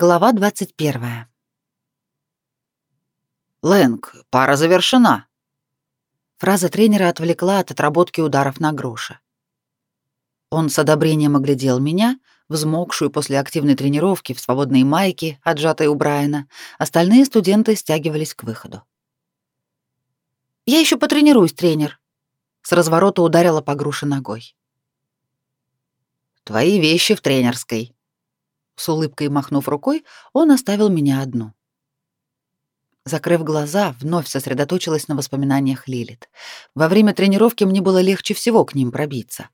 Глава 21. «Лэнг, пара завершена». Фраза тренера отвлекла от отработки ударов на груши. Он с одобрением оглядел меня, взмокшую после активной тренировки в свободной майке, отжатой у Брайана. Остальные студенты стягивались к выходу. «Я еще потренируюсь, тренер», — с разворота ударила по груше ногой. «Твои вещи в тренерской», с улыбкой махнув рукой, он оставил меня одну. Закрыв глаза, вновь сосредоточилась на воспоминаниях Лилит. Во время тренировки мне было легче всего к ним пробиться.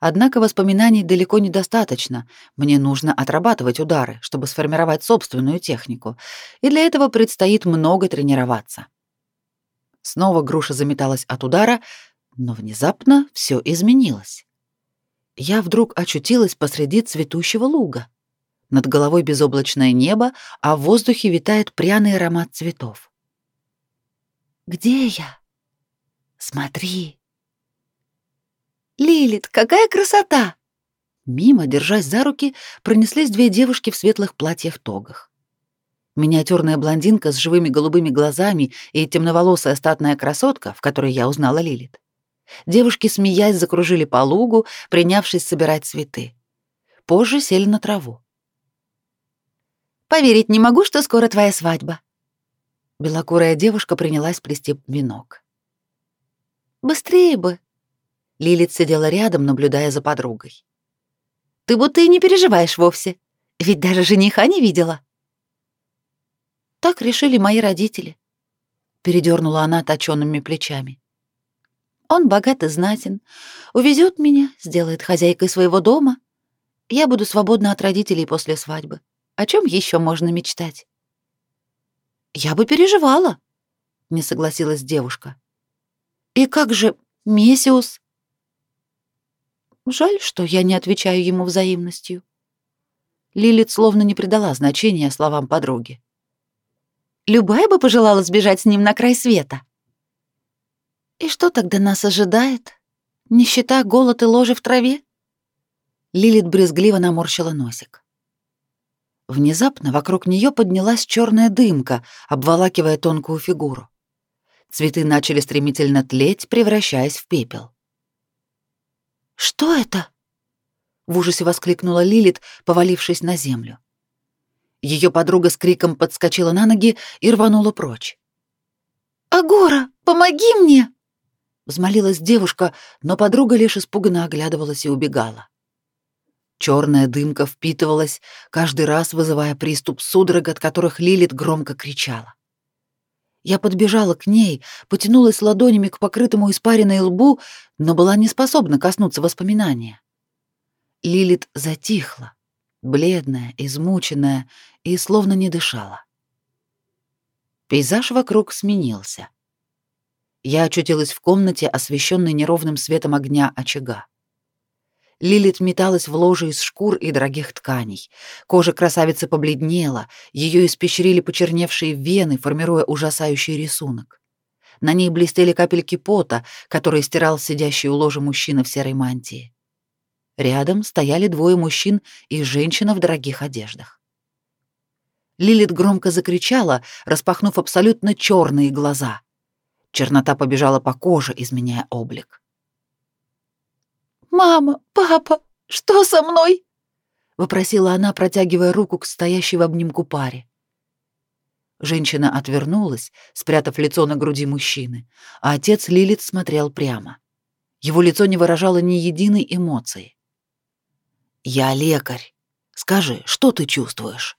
Однако воспоминаний далеко недостаточно. Мне нужно отрабатывать удары, чтобы сформировать собственную технику, и для этого предстоит много тренироваться. Снова груша заметалась от удара, но внезапно все изменилось. Я вдруг очутилась посреди цветущего луга. Над головой безоблачное небо, а в воздухе витает пряный аромат цветов. «Где я?» «Смотри!» «Лилит, какая красота!» Мимо, держась за руки, пронеслись две девушки в светлых платьях-тогах. Миниатюрная блондинка с живыми голубыми глазами и темноволосая статная красотка, в которой я узнала Лилит. Девушки, смеясь, закружили по лугу, принявшись собирать цветы. Позже сели на траву. Поверить не могу, что скоро твоя свадьба. Белокурая девушка принялась плести венок. Быстрее бы. Лилит сидела рядом, наблюдая за подругой. Ты будто и не переживаешь вовсе, ведь даже жениха не видела. Так решили мои родители. Передернула она точёными плечами. Он богат и знатен, увезет меня, сделает хозяйкой своего дома. Я буду свободна от родителей после свадьбы. О чем еще можно мечтать? Я бы переживала, не согласилась девушка. И как же Месиус? Жаль, что я не отвечаю ему взаимностью. Лилит словно не придала значения словам подруги. Любая бы пожелала сбежать с ним на край света. И что тогда нас ожидает? Нищета, голод и ложи в траве? Лилит брезгливо наморщила носик. Внезапно вокруг нее поднялась черная дымка, обволакивая тонкую фигуру. Цветы начали стремительно тлеть, превращаясь в пепел. «Что это?» — в ужасе воскликнула Лилит, повалившись на землю. Ее подруга с криком подскочила на ноги и рванула прочь. «Агора, помоги мне!» — взмолилась девушка, но подруга лишь испуганно оглядывалась и убегала. Черная дымка впитывалась, каждый раз вызывая приступ судорог, от которых Лилит громко кричала. Я подбежала к ней, потянулась ладонями к покрытому испаренной лбу, но была не способна коснуться воспоминания. Лилит затихла, бледная, измученная и словно не дышала. Пейзаж вокруг сменился. Я очутилась в комнате, освещенной неровным светом огня очага. Лилит металась в ложе из шкур и дорогих тканей. Кожа красавицы побледнела, ее испещрили почерневшие вены, формируя ужасающий рисунок. На ней блестели капельки пота, которые стирал сидящий у ложа мужчина в серой мантии. Рядом стояли двое мужчин и женщина в дорогих одеждах. Лилит громко закричала, распахнув абсолютно черные глаза. Чернота побежала по коже, изменяя облик. «Мама, папа, что со мной?» — вопросила она, протягивая руку к стоящей в обнимку паре. Женщина отвернулась, спрятав лицо на груди мужчины, а отец Лилит смотрел прямо. Его лицо не выражало ни единой эмоции. «Я лекарь. Скажи, что ты чувствуешь?»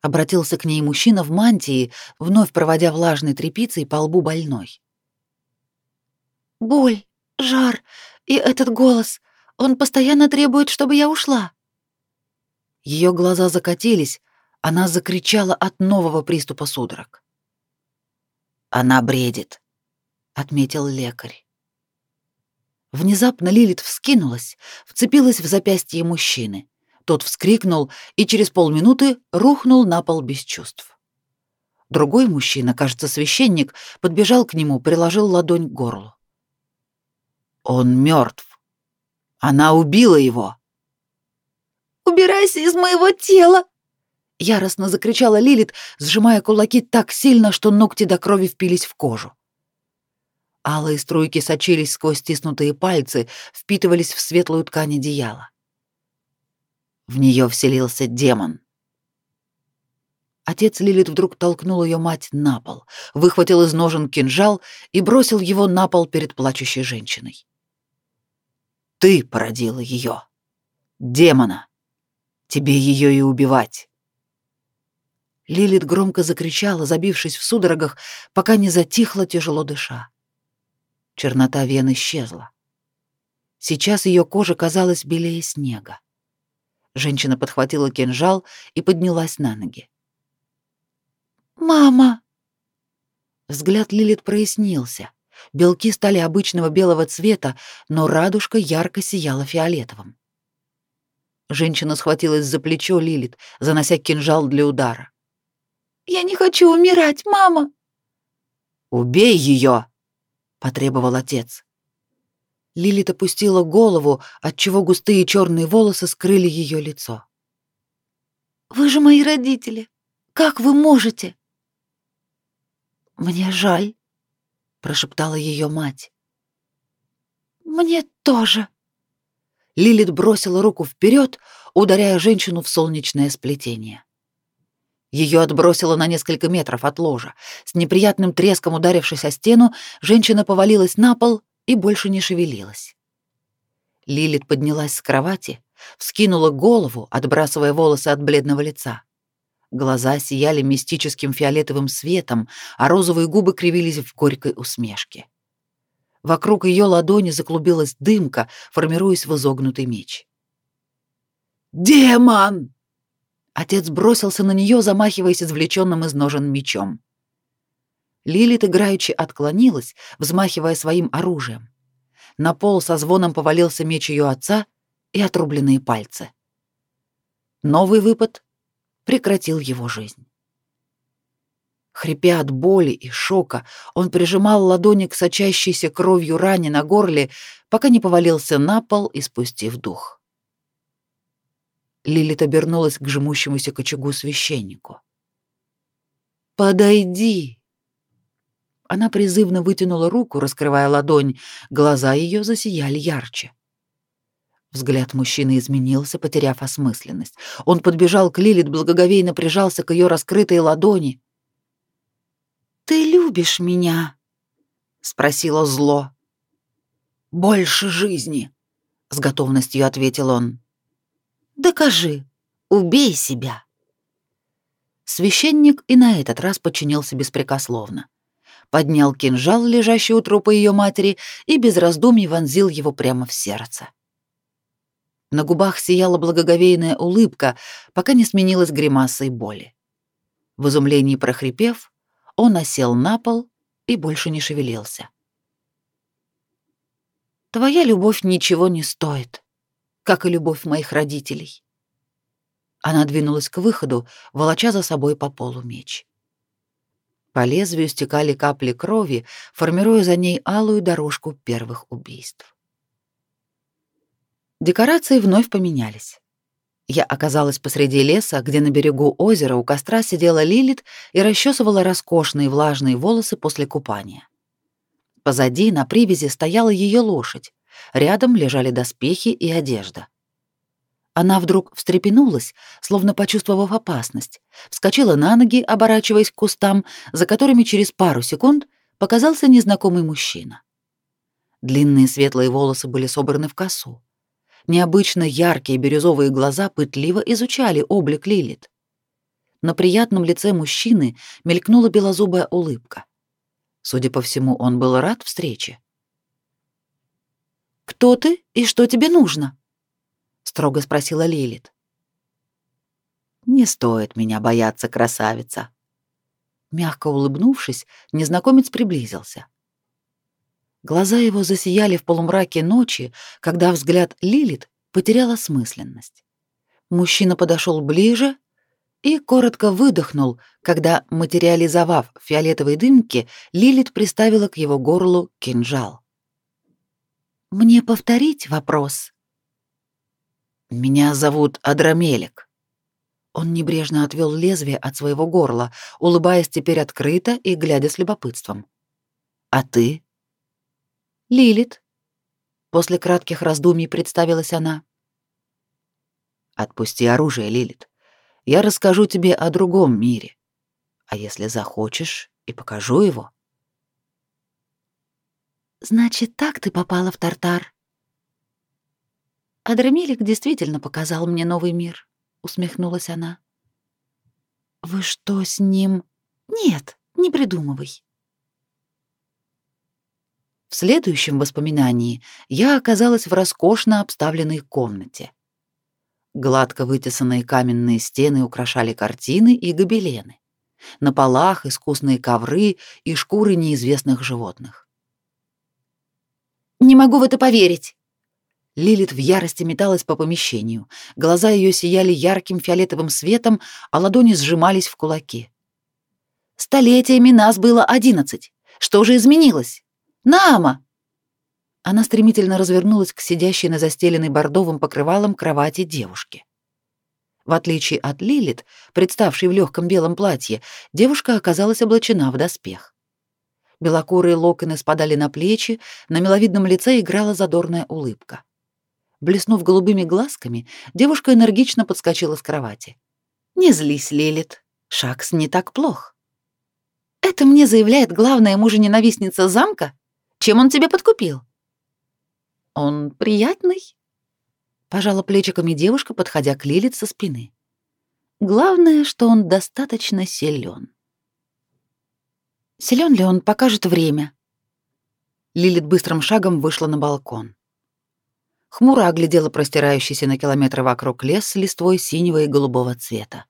Обратился к ней мужчина в мантии, вновь проводя влажной тряпицей по лбу больной. «Боль, жар, и этот голос, он постоянно требует, чтобы я ушла. Ее глаза закатились, она закричала от нового приступа судорог. Она бредит, отметил лекарь. Внезапно Лилит вскинулась, вцепилась в запястье мужчины. Тот вскрикнул и через полминуты рухнул на пол без чувств. Другой мужчина, кажется, священник, подбежал к нему, приложил ладонь к горлу. Он мертв. Она убила его. «Убирайся из моего тела!» Яростно закричала Лилит, сжимая кулаки так сильно, что ногти до крови впились в кожу. Алые струйки сочились сквозь стиснутые пальцы, впитывались в светлую ткань одеяла. В нее вселился демон. Отец Лилит вдруг толкнул ее мать на пол, выхватил из ножен кинжал и бросил его на пол перед плачущей женщиной. «Ты породила ее, демона. Тебе ее и убивать». Лилит громко закричала, забившись в судорогах, пока не затихла, тяжело дыша. Чернота вен исчезла. Сейчас ее кожа казалась белее снега. Женщина подхватила кинжал и поднялась на ноги. «Мама!» Взгляд Лилит прояснился. Белки стали обычного белого цвета, но радужка ярко сияла фиолетовым. Женщина схватилась за плечо Лилит, занося кинжал для удара. Я не хочу умирать, мама. Убей ее, потребовал отец. Лилит опустила голову, отчего густые черные волосы скрыли ее лицо. Вы же мои родители. Как вы можете? Мне жаль, прошептала ее мать. Мне тоже. Лилит бросила руку вперед, ударяя женщину в солнечное сплетение. Ее отбросило на несколько метров от ложа. С неприятным треском ударившись о стену, женщина повалилась на пол и больше не шевелилась. Лилит поднялась с кровати, вскинула голову, отбрасывая волосы от бледного лица. Глаза сияли мистическим фиолетовым светом, а розовые губы кривились в горькой усмешке. Вокруг ее ладони заклубилась дымка, формируясь в изогнутый меч. «Демон!» Отец бросился на нее, замахиваясь извлеченным из ножен мечом. Лилит играючи отклонилась, взмахивая своим оружием. На пол со звоном повалился меч ее отца и отрубленные пальцы. Новый выпад прекратил его жизнь. Хрипя от боли и шока, он прижимал ладони к сочащейся кровью ране на горле, пока не повалился на пол, и спустив дух. Лилит обернулась к жмущемуся к очагу священнику. «Подойди!» Она призывно вытянула руку, раскрывая ладонь, глаза ее засияли ярче. Взгляд мужчины изменился, потеряв осмысленность. Он подбежал к Лилит, благоговейно прижался к ее раскрытой ладони. «Ты любишь меня?» — спросила зло. «Больше жизни», — с готовностью ответил он. Докажи. Убей себя. Священник и на этот раз подчинился беспрекословно. Поднял кинжал, лежащий у трупа ее матери, и без раздумий вонзил его прямо в сердце. На губах сияла благоговейная улыбка, пока не сменилась гримасой боли. В изумлении прохрипев, он осел на пол и больше не шевелился. «Твоя любовь ничего не стоит», как и любовь моих родителей. Она двинулась к выходу, волоча за собой по полу меч. По лезвию стекали капли крови, формируя за ней алую дорожку первых убийств. Декорации вновь поменялись. Я оказалась посреди леса, где на берегу озера у костра сидела Лилит и расчесывала роскошные влажные волосы после купания. Позади на привязи стояла ее лошадь, Рядом лежали доспехи и одежда. Она вдруг встрепенулась, словно почувствовав опасность, вскочила на ноги, оборачиваясь к кустам, за которыми через пару секунд показался незнакомый мужчина. Длинные светлые волосы были собраны в косу. Необычно яркие бирюзовые глаза пытливо изучали облик Лилит. На приятном лице мужчины мелькнула белозубая улыбка. Судя по всему, он был рад встрече. «Кто ты и что тебе нужно?» — строго спросила Лилит. «Не стоит меня бояться, красавица». Мягко улыбнувшись, незнакомец приблизился. Глаза его засияли в полумраке ночи, когда взгляд Лилит потерял осмысленность. Мужчина подошел ближе и коротко выдохнул, когда, материализовав фиолетовые дымки, Лилит приставила к его горлу кинжал. Мне повторить вопрос? Меня зовут Адрамелик. Он небрежно отвел лезвие от своего горла, улыбаясь теперь открыто и глядя с любопытством. «А ты?» «Лилит», — после кратких раздумий представилась она. «Отпусти оружие, Лилит. Я расскажу тебе о другом мире. А если захочешь, и покажу его». «Значит, так ты попала в Тартар?» Адрамилик действительно показал мне новый мир усмехнулась она. Вы что с ним? Нет, не придумывай. В следующем воспоминании я оказалась в роскошно обставленной комнате. Гладко вытесанные каменные стены украшали картины и гобелены. На полах искусные ковры и шкуры неизвестных животных. «Не могу в это поверить!» Лилит в ярости металась по помещению. Глаза ее сияли ярким фиолетовым светом, а ладони сжимались в кулаки. «Столетиями нас было одиннадцать. Что же изменилось? Нама!» Она стремительно развернулась к сидящей на застеленной бордовым покрывалом кровати девушке. В отличие от Лилит, представшей в легком белом платье, девушка оказалась облачена в доспех. Белокурые локоны спадали на плечи, на миловидном лице играла задорная улыбка. Блеснув голубыми глазками, девушка энергично подскочила с кровати. «Не злись, Лилит. Шакс не так плох». «Это мне заявляет главная мужа-ненавистница замка? Чем он тебя подкупил?» «Он приятный?» Пожала плечиками девушка, подходя к Лилит со спины. «Главное, что он достаточно силен. Силен ли он, покажет время». Лилит быстрым шагом вышла на балкон хмуро оглядела простирающийся на километры вокруг лес с листвой синего и голубого цвета.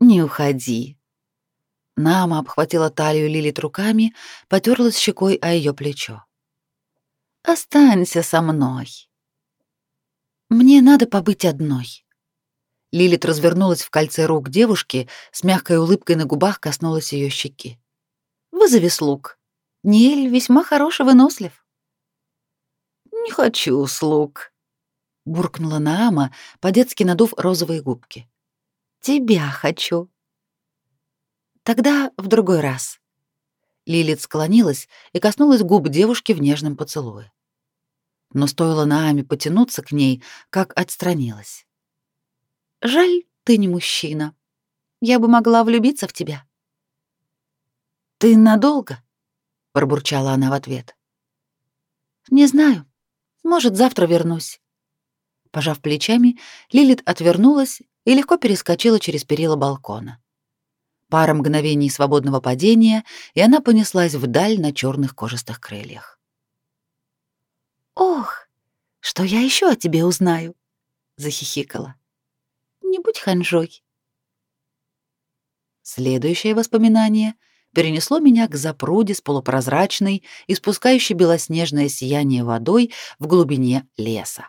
«Не уходи». Нама обхватила талию Лилит руками, потерлась щекой о ее плечо. «Останься со мной. Мне надо побыть одной». Лилит развернулась в кольце рук девушки, с мягкой улыбкой на губах коснулась ее щеки. «Вызови слуг. Ниэль весьма хорош и вынослив». «Не хочу слуг», — буркнула Наама, по-детски надув розовые губки. «Тебя хочу». «Тогда в другой раз». Лилит склонилась и коснулась губ девушки в нежном поцелуе. Но стоило Нааме потянуться к ней, как отстранилась. «Жаль, ты не мужчина. Я бы могла влюбиться в тебя». «Ты надолго?» — пробурчала она в ответ. «Не знаю. Может, завтра вернусь. Пожав плечами, Лилит отвернулась и легко перескочила через перила балкона. Пара мгновений свободного падения, и она понеслась вдаль на черных кожистых крыльях. «Ох, что я еще о тебе узнаю?» — захихикала. «Не будь ханжой». Следующее воспоминание — перенесло меня к запруде с полупрозрачной, испускающей белоснежное сияние водой в глубине леса.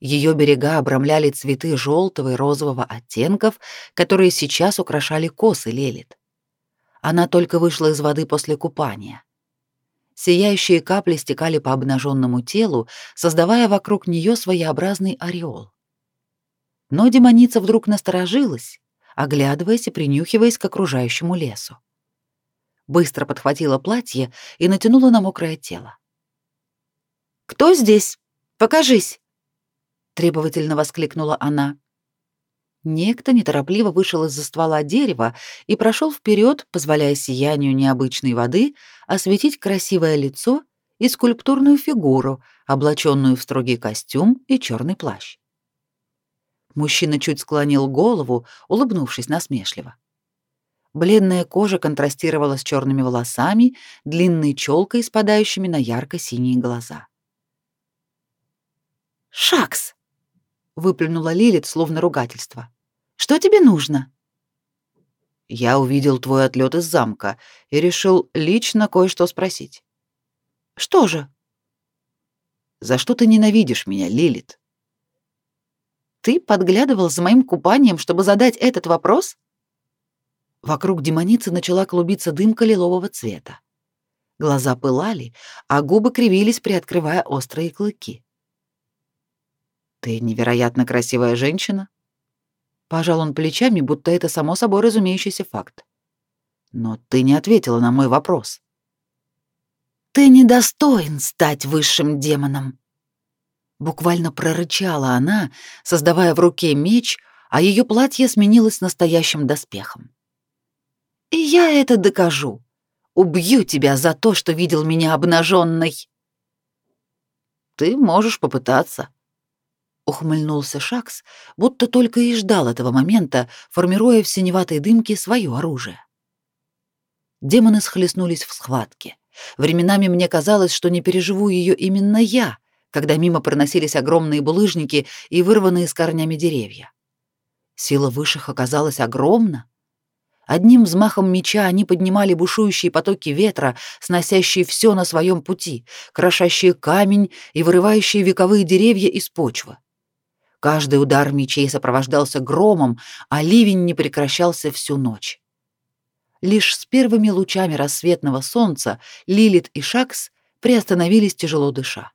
Ее берега обрамляли цветы желтого и розового оттенков, которые сейчас украшали косы Лелит. Она только вышла из воды после купания. Сияющие капли стекали по обнаженному телу, создавая вокруг нее своеобразный ореол. Но демоница вдруг насторожилась, оглядываясь и принюхиваясь к окружающему лесу быстро подхватила платье и натянула на мокрое тело. «Кто здесь? Покажись!» — требовательно воскликнула она. Некто неторопливо вышел из-за ствола дерева и прошел вперед, позволяя сиянию необычной воды осветить красивое лицо и скульптурную фигуру, облаченную в строгий костюм и черный плащ. Мужчина чуть склонил голову, улыбнувшись насмешливо. Бледная кожа контрастировала с черными волосами, длинной челкой, спадающими на ярко-синие глаза. «Шакс!» — выплюнула Лилит, словно ругательство. «Что тебе нужно?» «Я увидел твой отлет из замка и решил лично кое-что спросить». «Что же?» «За что ты ненавидишь меня, Лилит?» «Ты подглядывал за моим купанием, чтобы задать этот вопрос?» Вокруг демоницы начала клубиться дымка лилового цвета. Глаза пылали, а губы кривились, приоткрывая острые клыки. «Ты невероятно красивая женщина?» Пожал он плечами, будто это само собой разумеющийся факт. Но ты не ответила на мой вопрос. Ты недостоин стать высшим демоном. Буквально прорычала она, создавая в руке меч, а ее платье сменилось настоящим доспехом. И я это докажу. Убью тебя за то, что видел меня обнаженной. Ты можешь попытаться. Ухмыльнулся Шакс, будто только и ждал этого момента, формируя в синеватой дымке свое оружие. Демоны схлестнулись в схватке. Временами мне казалось, что не переживу ее именно я, когда мимо проносились огромные булыжники и вырванные с корнями деревья. Сила высших оказалась огромна. Одним взмахом меча они поднимали бушующие потоки ветра, сносящие все на своем пути, крошащие камень и вырывающие вековые деревья из почвы. Каждый удар мечей сопровождался громом, а ливень не прекращался всю ночь. Лишь с первыми лучами рассветного солнца Лилит и Шакс приостановились тяжело дыша.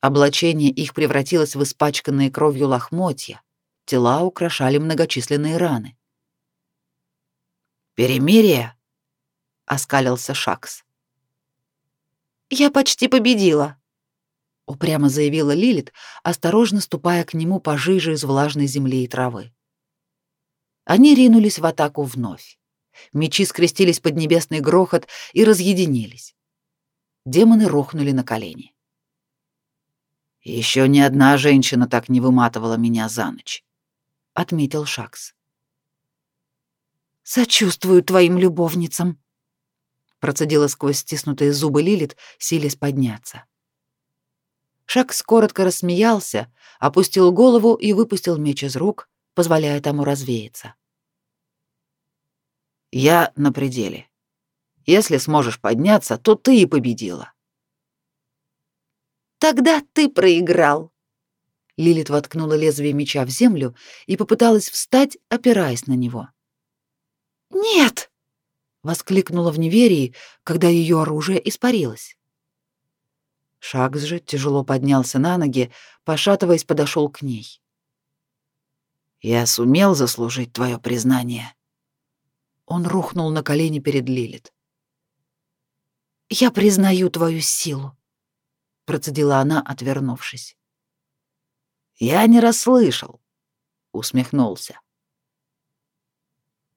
Облачение их превратилось в испачканные кровью лохмотья, тела украшали многочисленные раны. «Перемирие?» — оскалился Шакс. «Я почти победила», — упрямо заявила Лилит, осторожно ступая к нему по жиже из влажной земли и травы. Они ринулись в атаку вновь. Мечи скрестились под небесный грохот и разъединились. Демоны рухнули на колени. Еще ни одна женщина так не выматывала меня за ночь, отметил Шакс. Сочувствую твоим любовницам, процедила сквозь стиснутые зубы Лилит, силясь подняться. Шакс коротко рассмеялся, опустил голову и выпустил меч из рук, позволяя тому развеяться. Я на пределе. Если сможешь подняться, то ты и победила. Тогда ты проиграл. Лилит воткнула лезвие меча в землю и попыталась встать, опираясь на него. Нет! воскликнула в неверии, когда ее оружие испарилось. Шагс же тяжело поднялся на ноги, пошатываясь, подошел к ней. Я сумел заслужить твое признание. Он рухнул на колени перед Лилит. «Я признаю твою силу», — процедила она, отвернувшись. «Я не расслышал», — усмехнулся.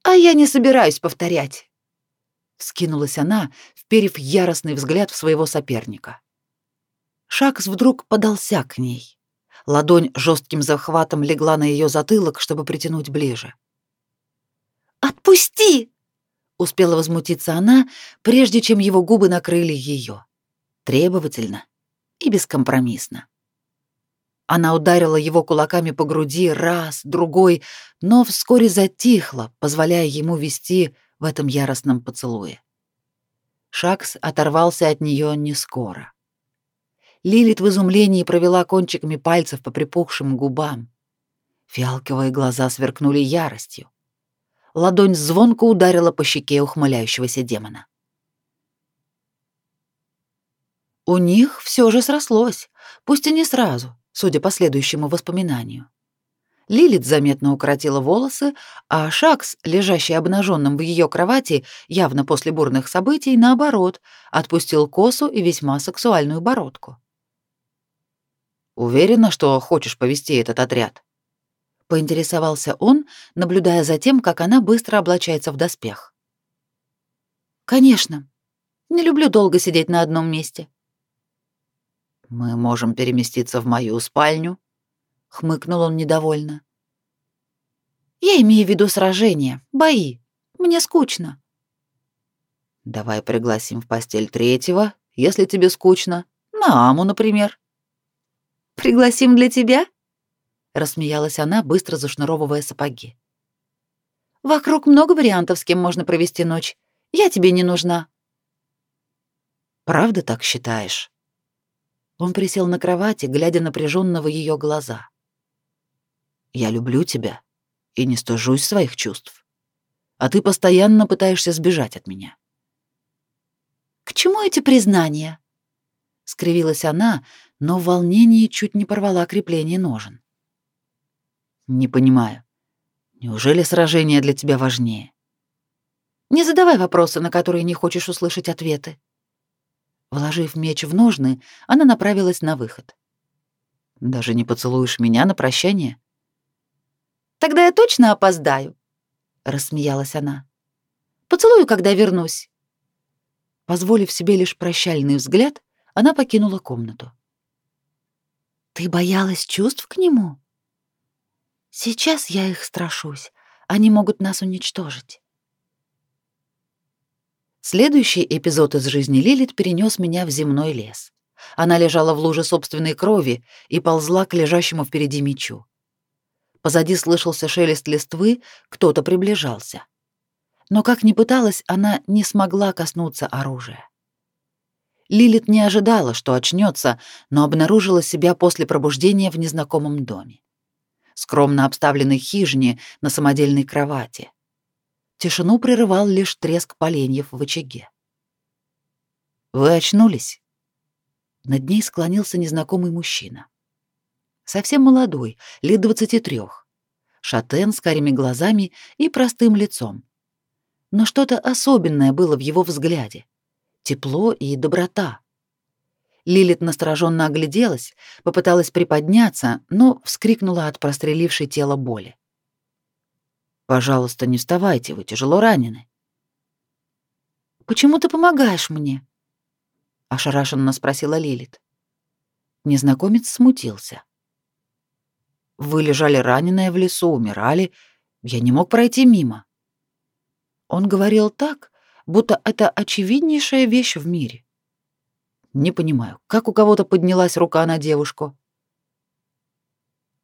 «А я не собираюсь повторять», — вскинулась она, вперев яростный взгляд в своего соперника. Шакс вдруг подался к ней. Ладонь жестким захватом легла на ее затылок, чтобы притянуть ближе. «Отпусти!» — успела возмутиться она, прежде чем его губы накрыли ее. Требовательно и бескомпромиссно. Она ударила его кулаками по груди раз, другой, но вскоре затихла, позволяя ему вести в этом яростном поцелуе. Шакс оторвался от нее не скоро. Лилит в изумлении провела кончиками пальцев по припухшим губам. Фиалковые глаза сверкнули яростью ладонь звонко ударила по щеке ухмыляющегося демона. У них все же срослось, пусть и не сразу, судя по следующему воспоминанию. Лилит заметно укоротила волосы, а Шакс, лежащий обнаженным в ее кровати, явно после бурных событий, наоборот, отпустил косу и весьма сексуальную бородку. «Уверена, что хочешь повести этот отряд?» поинтересовался он, наблюдая за тем, как она быстро облачается в доспех. Конечно. Не люблю долго сидеть на одном месте. Мы можем переместиться в мою спальню, хмыкнул он недовольно. Я имею в виду сражения, бои. Мне скучно. Давай пригласим в постель третьего, если тебе скучно. На Аму, например. Пригласим для тебя? рассмеялась она, быстро зашнуровывая сапоги. Вокруг много вариантов, с кем можно провести ночь. Я тебе не нужна. Правда так считаешь? Он присел на кровати, глядя напряженно в ее глаза. Я люблю тебя и не стыжусь своих чувств. А ты постоянно пытаешься сбежать от меня. К чему эти признания? скривилась она, но в волнении чуть не порвала крепление ножен. Не понимаю. Неужели сражение для тебя важнее? Не задавай вопросы, на которые не хочешь услышать ответы. Вложив меч в ножны, она направилась на выход. Даже не поцелуешь меня на прощание? Тогда я точно опоздаю, рассмеялась она. Поцелую, когда вернусь. Позволив себе лишь прощальный взгляд, она покинула комнату. Ты боялась чувств к нему? Сейчас я их страшусь. Они могут нас уничтожить. Следующий эпизод из жизни Лилит перенес меня в земной лес. Она лежала в луже собственной крови и ползла к лежащему впереди мечу. Позади слышался шелест листвы, кто-то приближался. Но как ни пыталась, она не смогла коснуться оружия. Лилит не ожидала, что очнется, но обнаружила себя после пробуждения в незнакомом доме. Скромно обставленной хижине на самодельной кровати. Тишину прерывал лишь треск поленьев в очаге. «Вы очнулись?» Над ней склонился незнакомый мужчина. Совсем молодой, лет двадцати трех. Шатен с карими глазами и простым лицом. Но что-то особенное было в его взгляде. Тепло и доброта. Лилит настороженно огляделась, попыталась приподняться, но вскрикнула от прострелившей тело боли. «Пожалуйста, не вставайте, вы тяжело ранены». «Почему ты помогаешь мне?» — ошарашенно спросила Лилит. Незнакомец смутился. «Вы лежали раненая в лесу, умирали. Я не мог пройти мимо». Он говорил так, будто это очевиднейшая вещь в мире. Не понимаю, как у кого-то поднялась рука на девушку.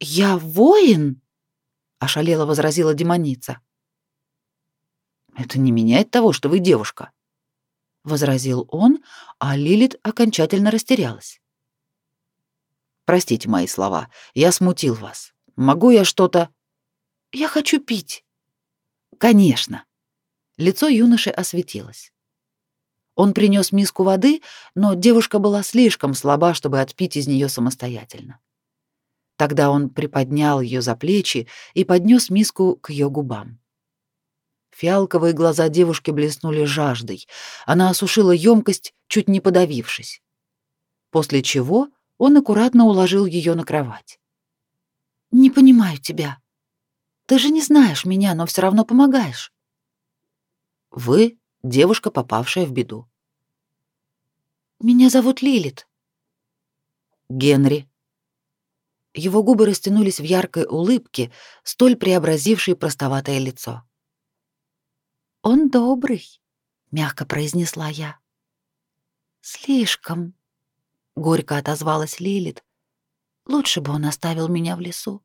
«Я воин?» — ошалело возразила демоница. «Это не меняет того, что вы девушка», — возразил он, а Лилит окончательно растерялась. «Простите мои слова, я смутил вас. Могу я что-то...» «Я хочу пить». «Конечно». Лицо юноши осветилось. Он принес миску воды, но девушка была слишком слаба, чтобы отпить из нее самостоятельно. Тогда он приподнял ее за плечи и поднес миску к ее губам. Фиалковые глаза девушки блеснули жаждой. Она осушила емкость, чуть не подавившись. После чего он аккуратно уложил ее на кровать. «Не понимаю тебя. Ты же не знаешь меня, но все равно помогаешь». «Вы — девушка, попавшая в беду». «Меня зовут Лилит». «Генри». Его губы растянулись в яркой улыбке, столь преобразившей простоватое лицо. «Он добрый», — мягко произнесла я. «Слишком», — горько отозвалась Лилит. «Лучше бы он оставил меня в лесу».